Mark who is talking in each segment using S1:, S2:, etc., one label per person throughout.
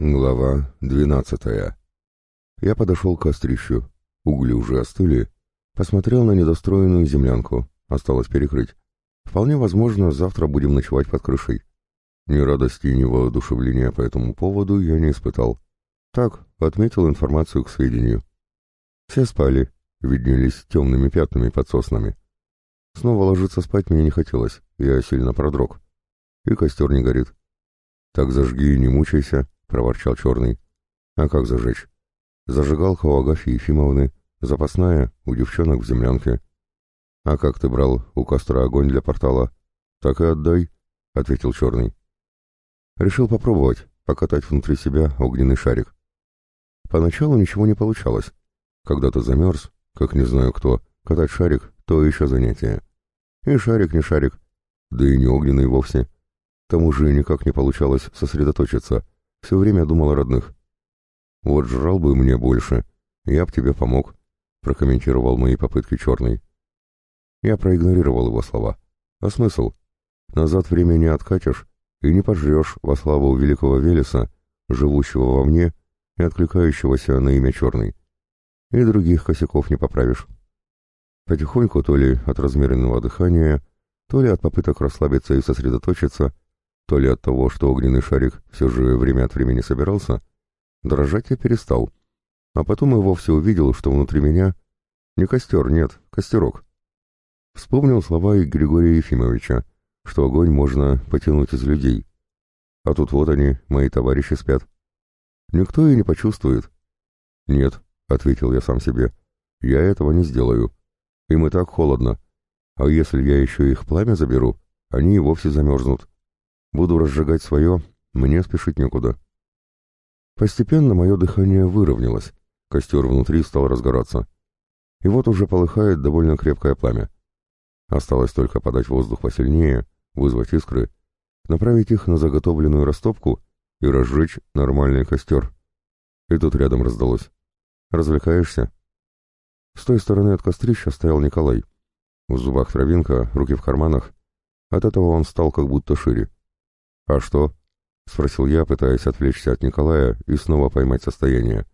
S1: Глава двенадцатая. Я подошел к кострищу. Угли уже остыли. Посмотрел на недостроенную землянку. Осталось перекрыть. Вполне возможно, завтра будем ночевать под крышей. Ни радости, ни воодушевления по этому поводу я не испытал. Так, отметил информацию к сведению. Все спали, виднелись темными пятнами под соснами. Снова ложиться спать мне не хотелось, я сильно продрог. И костер не горит. Так зажги и не мучайся, — проворчал Черный. «А как зажечь? Зажигалка у Агафьи Ефимовны, запасная у девчонок в землянке. А как ты брал у костра огонь для портала? Так и отдай», — ответил Черный. Решил попробовать, покатать внутри себя огненный шарик. Поначалу ничего не получалось. Когда ты замерз, как не знаю кто, катать шарик — то еще занятие. И шарик не шарик, да и не огненный вовсе. К тому же никак не получалось сосредоточиться — все время думал о родных. «Вот жрал бы мне больше, я б тебе помог», — прокомментировал мои попытки Черный. Я проигнорировал его слова. «А смысл? Назад время не откатишь и не пожрешь во славу великого Велеса, живущего во мне и откликающегося на имя Черный. И других косяков не поправишь». Потихоньку, то ли от размеренного дыхания, то ли от попыток расслабиться и сосредоточиться, то ли от того, что огненный шарик все же время от времени собирался, дрожать я перестал, а потом и вовсе увидел, что внутри меня не костер, нет, костерок. Вспомнил слова и Григория Ефимовича, что огонь можно потянуть из людей. А тут вот они, мои товарищи, спят. Никто и не почувствует. «Нет», — ответил я сам себе, — «я этого не сделаю. Им и так холодно. А если я еще их пламя заберу, они и вовсе замерзнут. Буду разжигать свое, мне спешить некуда. Постепенно мое дыхание выровнялось, костер внутри стал разгораться. И вот уже полыхает довольно крепкое пламя. Осталось только подать воздух посильнее, вызвать искры, направить их на заготовленную растопку и разжечь нормальный костер. И тут рядом раздалось. «Развлекаешься?» С той стороны от кострища стоял Николай. В зубах травинка, руки в карманах. От этого он стал как будто шире. «А что?» — спросил я, пытаясь отвлечься от Николая и снова поймать состояние.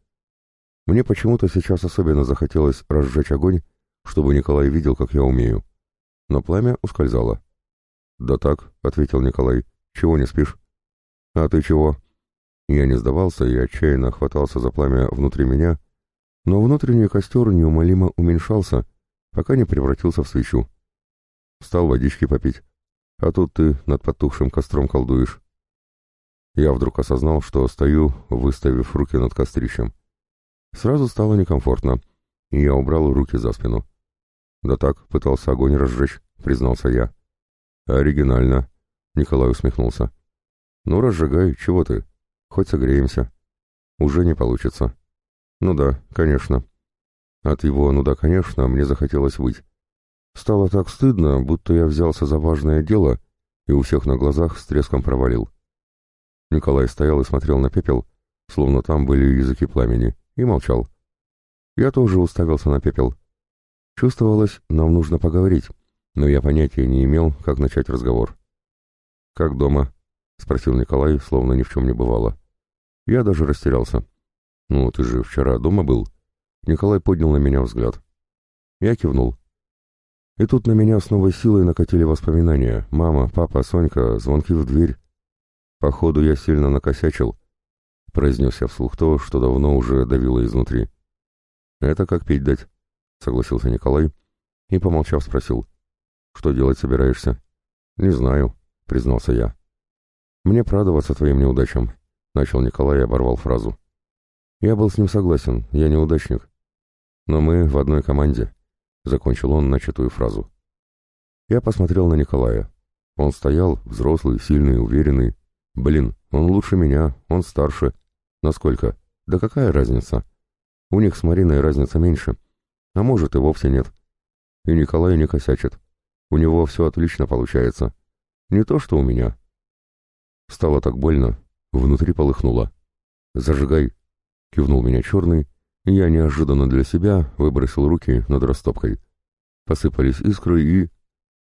S1: Мне почему-то сейчас особенно захотелось разжечь огонь, чтобы Николай видел, как я умею. Но пламя ускользало. «Да так», — ответил Николай, — «чего не спишь?» «А ты чего?» Я не сдавался и отчаянно хватался за пламя внутри меня, но внутренний костер неумолимо уменьшался, пока не превратился в свечу. Стал водички попить. А тут ты над потухшим костром колдуешь. Я вдруг осознал, что стою, выставив руки над кострищем. Сразу стало некомфортно, и я убрал руки за спину. «Да так, пытался огонь разжечь», — признался я. «Оригинально», — Николай усмехнулся. «Ну, разжигай, чего ты? Хоть согреемся». «Уже не получится». «Ну да, конечно». От его «ну да, конечно» мне захотелось выть. Стало так стыдно, будто я взялся за важное дело и у всех на глазах с треском провалил. Николай стоял и смотрел на пепел, словно там были языки пламени, и молчал. Я тоже уставился на пепел. Чувствовалось, нам нужно поговорить, но я понятия не имел, как начать разговор. «Как дома?» — спросил Николай, словно ни в чем не бывало. Я даже растерялся. «Ну, ты же вчера дома был?» Николай поднял на меня взгляд. Я кивнул. И тут на меня с новой силой накатили воспоминания. Мама, папа, Сонька, звонки в дверь. Походу, я сильно накосячил. Произнес я вслух то, что давно уже давило изнутри. «Это как пить дать», — согласился Николай и, помолчав, спросил. «Что делать собираешься?» «Не знаю», — признался я. «Мне прадоваться твоим неудачам», — начал Николай и оборвал фразу. «Я был с ним согласен, я неудачник. Но мы в одной команде. — закончил он начатую фразу. Я посмотрел на Николая. Он стоял, взрослый, сильный, уверенный. Блин, он лучше меня, он старше. Насколько? Да какая разница? У них с Мариной разница меньше. А может и вовсе нет. И Николай не косячит. У него все отлично получается. Не то, что у меня. Стало так больно, внутри полыхнуло. «Зажигай!» — кивнул меня черный, я неожиданно для себя выбросил руки над растопкой. Посыпались искры и...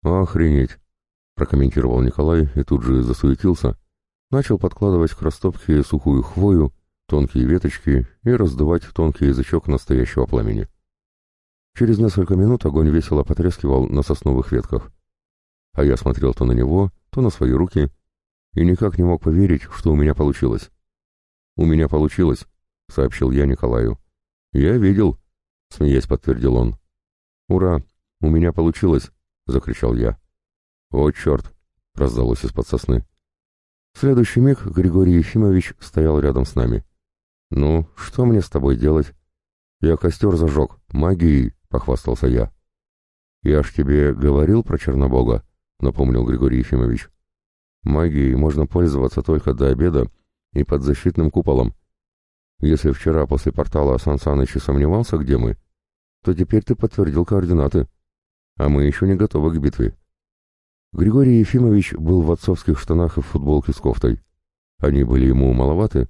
S1: «Охренеть!» — прокомментировал Николай и тут же засуетился. Начал подкладывать к растопке сухую хвою, тонкие веточки и раздувать тонкий язычок настоящего пламени. Через несколько минут огонь весело потрескивал на сосновых ветках. А я смотрел то на него, то на свои руки, и никак не мог поверить, что у меня получилось. «У меня получилось», — сообщил я Николаю. «Я видел», — смеясь подтвердил он. «Ура! У меня получилось!» — закричал я. «О, черт!» — раздалось из-под сосны. В следующий миг Григорий Ефимович стоял рядом с нами. «Ну, что мне с тобой делать?» «Я костер зажег, магией», — похвастался я. «Я ж тебе говорил про Чернобога», — напомнил Григорий Ефимович. «Магией можно пользоваться только до обеда и под защитным куполом. Если вчера после портала Сан Саныч сомневался, где мы, то теперь ты подтвердил координаты, а мы еще не готовы к битве». Григорий Ефимович был в отцовских штанах и в футболке с кофтой. Они были ему маловаты,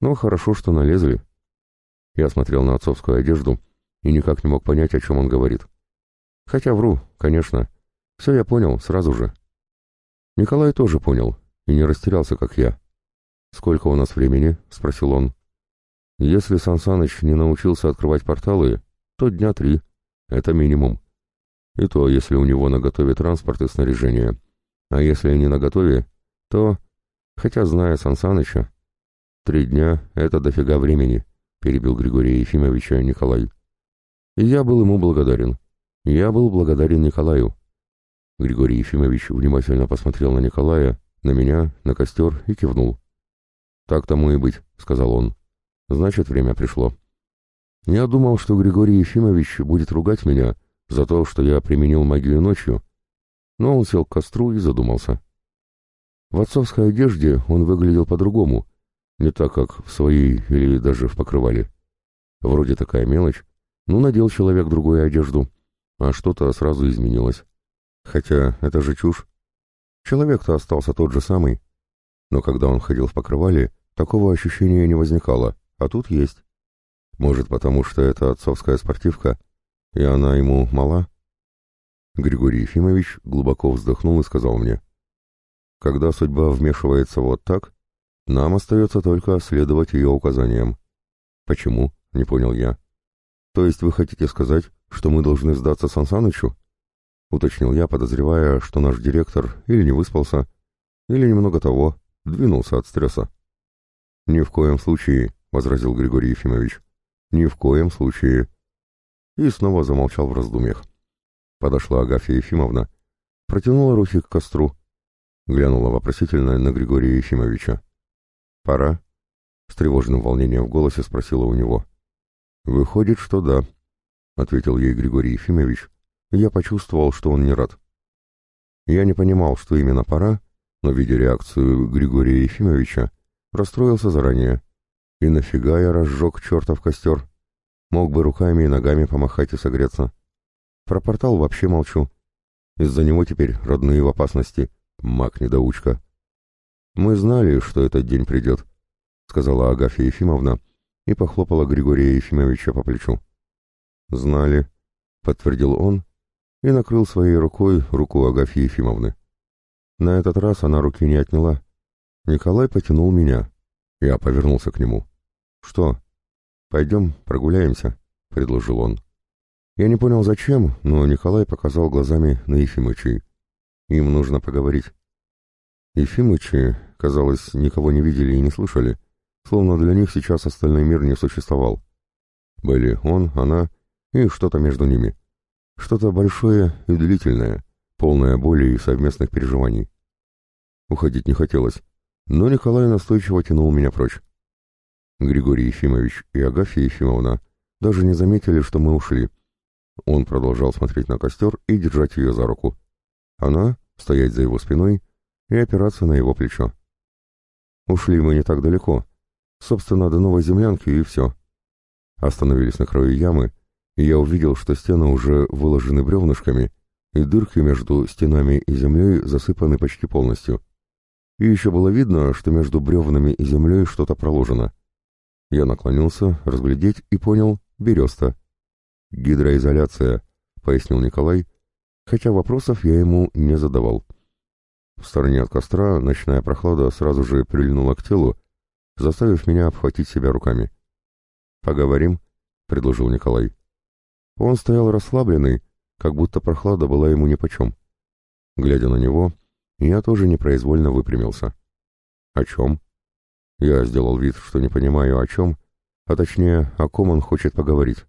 S1: но хорошо, что налезли. Я смотрел на отцовскую одежду и никак не мог понять, о чем он говорит. Хотя вру, конечно. Все я понял сразу же. Николай тоже понял и не растерялся, как я. «Сколько у нас времени?» — спросил он. «Если Сан Саныч не научился открывать порталы, то дня три. Это минимум. И то, если у него наготове транспорт и снаряжение. А если не наготове, то... Хотя, зная Сансаныча, три дня — это дофига времени, — перебил Григория Ефимовича Николай. И я был ему благодарен. Я был благодарен Николаю. Григорий Ефимович внимательно посмотрел на Николая, на меня, на костер и кивнул. «Так тому и быть», — сказал он. «Значит, время пришло». Я думал, что Григорий Ефимович будет ругать меня, за то, что я применил магию ночью, но он сел к костру и задумался. В отцовской одежде он выглядел по-другому, не так, как в своей или даже в покрывале. Вроде такая мелочь, ну надел человек другую одежду, а что-то сразу изменилось. Хотя это же чушь. Человек-то остался тот же самый, но когда он ходил в покрывале, такого ощущения не возникало, а тут есть. Может, потому что это отцовская спортивка, и она ему мала? Григорий Ефимович глубоко вздохнул и сказал мне, «Когда судьба вмешивается вот так, нам остается только следовать ее указаниям». «Почему?» — не понял я. «То есть вы хотите сказать, что мы должны сдаться Сансанычу?» — уточнил я, подозревая, что наш директор или не выспался, или немного того, двинулся от стресса. «Ни в коем случае», — возразил Григорий Ефимович. «Ни в коем случае и снова замолчал в раздумьях. Подошла Агафья Ефимовна, протянула руки к костру, глянула вопросительно на Григория Ефимовича. «Пора?» — с тревожным волнением в голосе спросила у него. «Выходит, что да», — ответил ей Григорий Ефимович. Я почувствовал, что он не рад. Я не понимал, что именно пора, но, видя реакцию Григория Ефимовича, расстроился заранее. И нафига я разжег чертов костер? Мог бы руками и ногами помахать и согреться. Про портал вообще молчу. Из-за него теперь родные в опасности. Маг-недоучка. «Мы знали, что этот день придет», — сказала Агафья Ефимовна и похлопала Григория Ефимовича по плечу. «Знали», — подтвердил он и накрыл своей рукой руку Агафьи Ефимовны. На этот раз она руки не отняла. Николай потянул меня. Я повернулся к нему. «Что?» «Пойдем прогуляемся», — предложил он. Я не понял, зачем, но Николай показал глазами на Ефимычей. Им нужно поговорить. Ефимычи, казалось, никого не видели и не слышали, словно для них сейчас остальной мир не существовал. Были он, она и что-то между ними. Что-то большое и длительное, полное боли и совместных переживаний. Уходить не хотелось, но Николай настойчиво тянул меня прочь. Григорий Ефимович и Агафья Ефимовна даже не заметили, что мы ушли. Он продолжал смотреть на костер и держать ее за руку. Она — стоять за его спиной и опираться на его плечо. Ушли мы не так далеко. Собственно, до новой землянки и все. Остановились на краю ямы, и я увидел, что стены уже выложены бревнышками, и дырки между стенами и землей засыпаны почти полностью. И еще было видно, что между бревнами и землей что-то проложено — я наклонился, разглядеть и понял — береста. «Гидроизоляция», — пояснил Николай, хотя вопросов я ему не задавал. В стороне от костра ночная прохлада сразу же прильнула к телу, заставив меня обхватить себя руками. «Поговорим?» — предложил Николай. Он стоял расслабленный, как будто прохлада была ему нипочем. Глядя на него, я тоже непроизвольно выпрямился. «О чем?» Я сделал вид, что не понимаю, о чем, а точнее, о ком он хочет поговорить.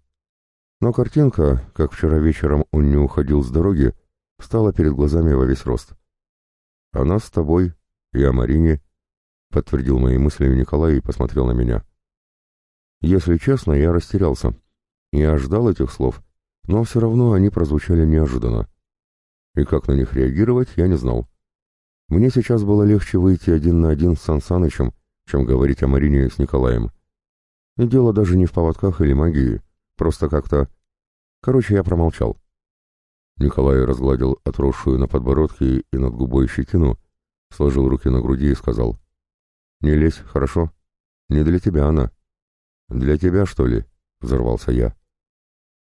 S1: Но картинка, как вчера вечером он не уходил с дороги, стала перед глазами во весь рост. «Она с тобой, я Марине», — подтвердил мои мысли Николай и посмотрел на меня. Если честно, я растерялся. Я ждал этих слов, но все равно они прозвучали неожиданно. И как на них реагировать, я не знал. Мне сейчас было легче выйти один на один с Сан Санычем, чем говорить о Марине с Николаем. И дело даже не в поводках или магии, просто как-то... Короче, я промолчал. Николай разгладил отросшую на подбородке и над губой щетину, сложил руки на груди и сказал. «Не лезь, хорошо? Не для тебя она». «Для тебя, что ли?» — взорвался я.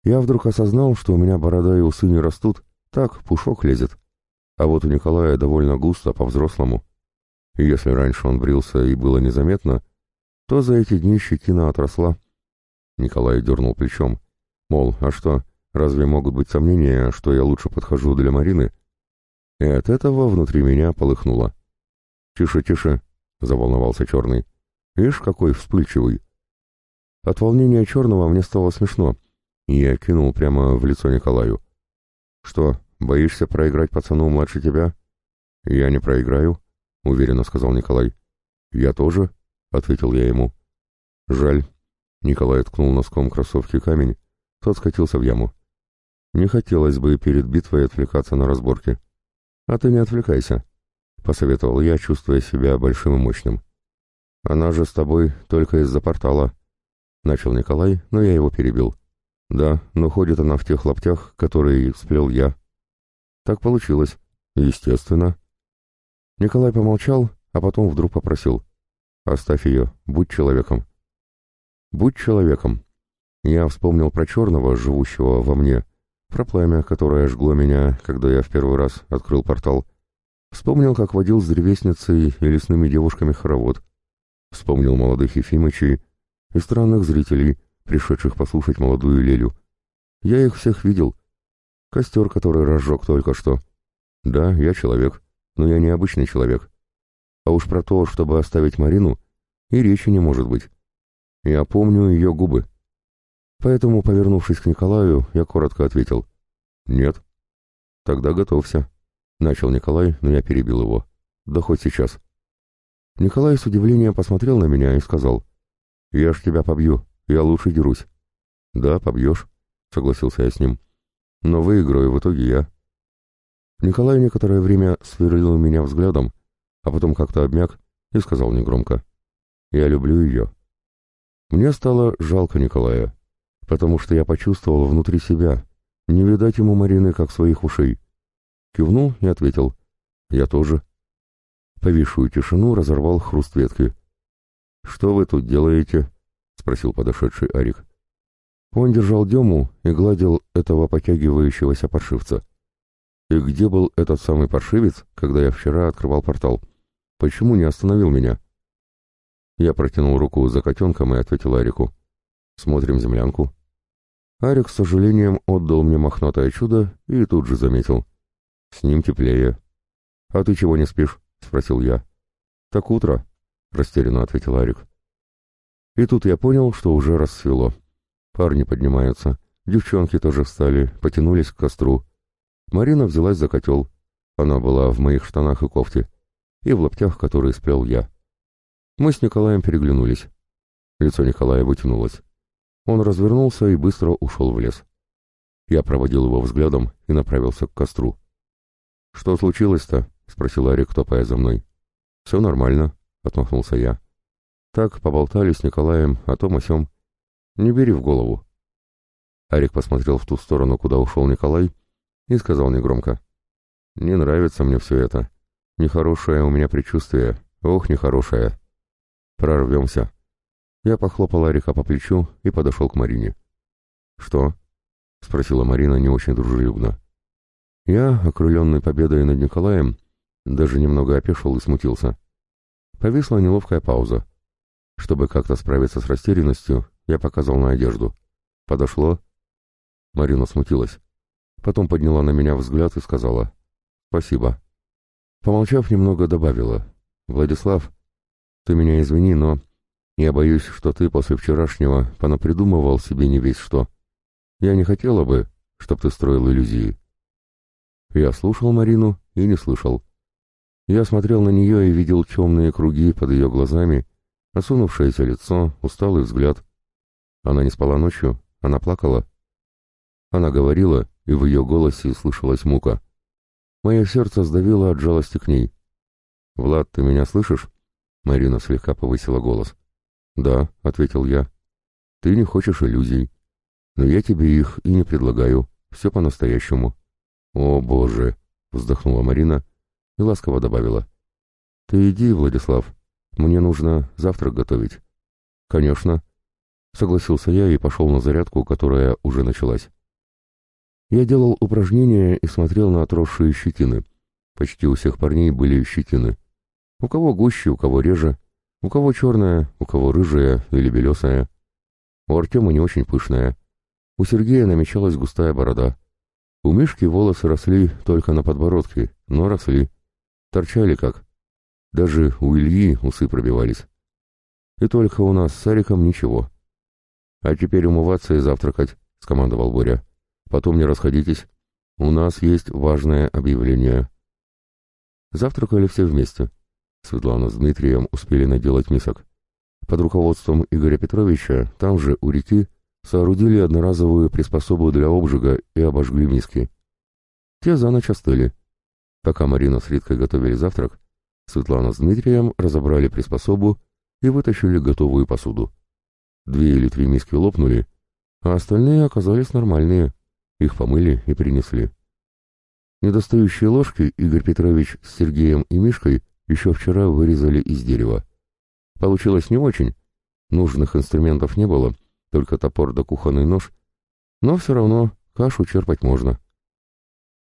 S1: Я вдруг осознал, что у меня борода и усы не растут, так, пушок лезет. А вот у Николая довольно густо, по-взрослому. И если раньше он брился и было незаметно, то за эти дни щетина отросла. Николай дернул плечом. Мол, а что, разве могут быть сомнения, что я лучше подхожу для Марины? И от этого внутри меня полыхнуло. «Тише, тише», — заволновался Черный. «Ишь, какой вспыльчивый». От волнения Черного мне стало смешно, и я кинул прямо в лицо Николаю. «Что, боишься проиграть пацану младше тебя?» «Я не проиграю», — уверенно сказал Николай. «Я тоже», — ответил я ему. «Жаль». Николай ткнул носком кроссовки камень, тот скатился в яму. «Не хотелось бы перед битвой отвлекаться на разборки». «А ты не отвлекайся», — посоветовал я, чувствуя себя большим и мощным. «Она же с тобой только из-за портала», — начал Николай, но я его перебил. «Да, но ходит она в тех лаптях, которые сплел я». «Так получилось. Естественно». Николай помолчал, а потом вдруг попросил. «Оставь ее, будь человеком». «Будь человеком». Я вспомнил про черного, живущего во мне, про пламя, которое жгло меня, когда я в первый раз открыл портал. Вспомнил, как водил с древесницей и лесными девушками хоровод. Вспомнил молодых Ефимычей, и странных зрителей, пришедших послушать молодую Лелю. Я их всех видел. Костер, который разжег только что. Да, я человек, но я не обычный человек. А уж про то, чтобы оставить Марину, и речи не может быть. Я помню ее губы. Поэтому, повернувшись к Николаю, я коротко ответил. «Нет». «Тогда готовься», — начал Николай, но я перебил его. «Да хоть сейчас». Николай с удивлением посмотрел на меня и сказал. «Я ж тебя побью, я лучше дерусь». «Да, побьешь», — согласился я с ним. «Но выиграю в итоге я». Николай некоторое время сверлил меня взглядом, а потом как-то обмяк и сказал негромко. «Я люблю ее». Мне стало жалко Николая, потому что я почувствовал внутри себя, не видать ему Марины как своих ушей. Кивнул и ответил. «Я тоже». Повисшую тишину разорвал хруст ветки. «Что вы тут делаете?» — спросил подошедший Арик. Он держал Дему и гладил этого потягивающегося паршивца. «И где был этот самый паршивец, когда я вчера открывал портал? Почему не остановил меня?» Я протянул руку за котенком и ответил Арику. «Смотрим землянку». Арик с сожалением отдал мне мохнатое чудо и тут же заметил. «С ним теплее». «А ты чего не спишь?» — спросил я. «Так утро», растерянно ответил Арик. И тут я понял, что уже рассвело. Парни поднимаются, девчонки тоже встали, потянулись к костру. Марина взялась за котел. Она была в моих штанах и кофте, и в лаптях, которые сплел я. Мы с Николаем переглянулись. Лицо Николая вытянулось. Он развернулся и быстро ушел в лес. Я проводил его взглядом и направился к костру. «Что случилось-то?» — спросил Арик, топая за мной. «Все нормально», — отмахнулся я. Так поболтали с Николаем о том о сём. Не бери в голову. Арик посмотрел в ту сторону, куда ушел Николай, и сказал негромко. «Не нравится мне все это. Нехорошее у меня предчувствие. Ох, нехорошее. Прорвемся». Я похлопал Арика по плечу и подошел к Марине. «Что?» — спросила Марина не очень дружелюбно. Я, окрыленный победой над Николаем, Даже немного опешил и смутился. Повисла неловкая пауза. Чтобы как-то справиться с растерянностью, я показал на одежду. Подошло. Марина смутилась. Потом подняла на меня взгляд и сказала «Спасибо». Помолчав немного, добавила «Владислав, ты меня извини, но я боюсь, что ты после вчерашнего понапридумывал себе не весь что. Я не хотела бы, чтоб ты строил иллюзии». Я слушал Марину и не слышал. Я смотрел на нее и видел темные круги под ее глазами, осунувшееся лицо, усталый взгляд. Она не спала ночью, она плакала. Она говорила, и в ее голосе слышалась мука. Мое сердце сдавило от жалости к ней. «Влад, ты меня слышишь?» Марина слегка повысила голос. «Да», — ответил я. «Ты не хочешь иллюзий. Но я тебе их и не предлагаю. Все по-настоящему». «О, Боже!» — вздохнула Марина и ласково добавила. «Ты иди, Владислав. Мне нужно завтрак готовить». «Конечно», — согласился я и пошел на зарядку, которая уже началась. Я делал упражнения и смотрел на отросшие щетины. Почти у всех парней были щетины. У кого гуще, у кого реже, у кого черная, у кого рыжая или белесая. У Артема не очень пышная. У Сергея намечалась густая борода. У Мишки волосы росли только на подбородке, но росли. Торчали как. Даже у Ильи усы пробивались. И только у нас с Сариком ничего. «А теперь умываться и завтракать», — скомандовал Боря. Потом не расходитесь. У нас есть важное объявление. Завтракали все вместе. Светлана с Дмитрием успели наделать мисок. Под руководством Игоря Петровича там же, у реки, соорудили одноразовую приспособу для обжига и обожгли миски. Те за ночь остыли. Пока Марина с Риткой готовили завтрак, Светлана с Дмитрием разобрали приспособу и вытащили готовую посуду. Две или три миски лопнули, а остальные оказались нормальные. Их помыли и принесли. Недостающие ложки Игорь Петрович с Сергеем и Мишкой еще вчера вырезали из дерева. Получилось не очень. Нужных инструментов не было, только топор да кухонный нож. Но все равно кашу черпать можно.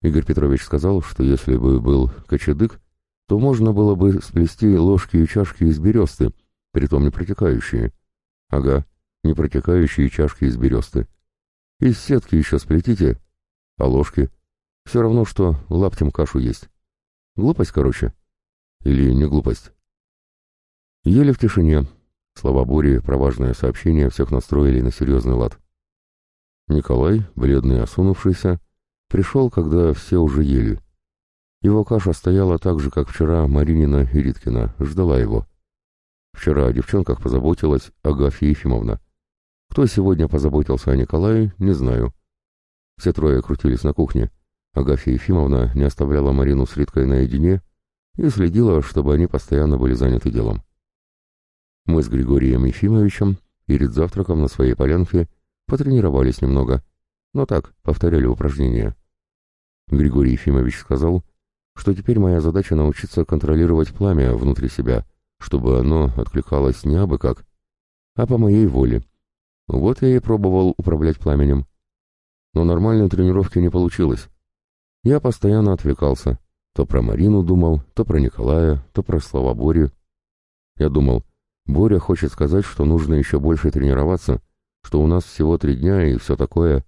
S1: Игорь Петрович сказал, что если бы был кочедык, то можно было бы сплести ложки и чашки из бересты, притом не протекающие. Ага, не протекающие чашки из бересты. Из сетки еще сплетите, а ложки? Все равно, что лаптем кашу есть. Глупость, короче. Или не глупость? Еле в тишине. Слова Бори про важное сообщение всех настроили на серьезный лад. Николай, бледный и осунувшийся, пришел, когда все уже ели. Его каша стояла так же, как вчера Маринина и Риткина, ждала его. Вчера о девчонках позаботилась Агафья Ефимовна. Кто сегодня позаботился о Николае, не знаю. Все трое крутились на кухне. Агафья Ефимовна не оставляла Марину с Риткой наедине и следила, чтобы они постоянно были заняты делом. Мы с Григорием Ефимовичем перед завтраком на своей полянке потренировались немного, но так, повторяли упражнения. Григорий Ефимович сказал, что теперь моя задача научиться контролировать пламя внутри себя, чтобы оно откликалось не абы как, а по моей воле, вот я и пробовал управлять пламенем. Но нормальной тренировки не получилось. Я постоянно отвлекался. То про Марину думал, то про Николая, то про слова Бори. Я думал, Боря хочет сказать, что нужно еще больше тренироваться, что у нас всего три дня и все такое.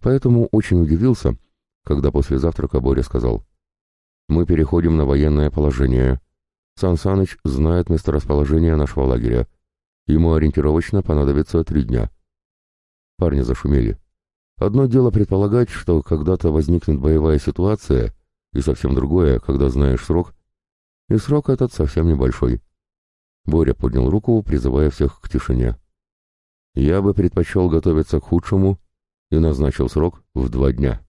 S1: Поэтому очень удивился, когда после завтрака Боря сказал, «Мы переходим на военное положение. Сан Саныч знает месторасположение нашего лагеря. Ему ориентировочно понадобится три дня. Парни зашумели. Одно дело предполагать, что когда-то возникнет боевая ситуация, и совсем другое, когда знаешь срок. И срок этот совсем небольшой. Боря поднял руку, призывая всех к тишине. Я бы предпочел готовиться к худшему и назначил срок в два дня.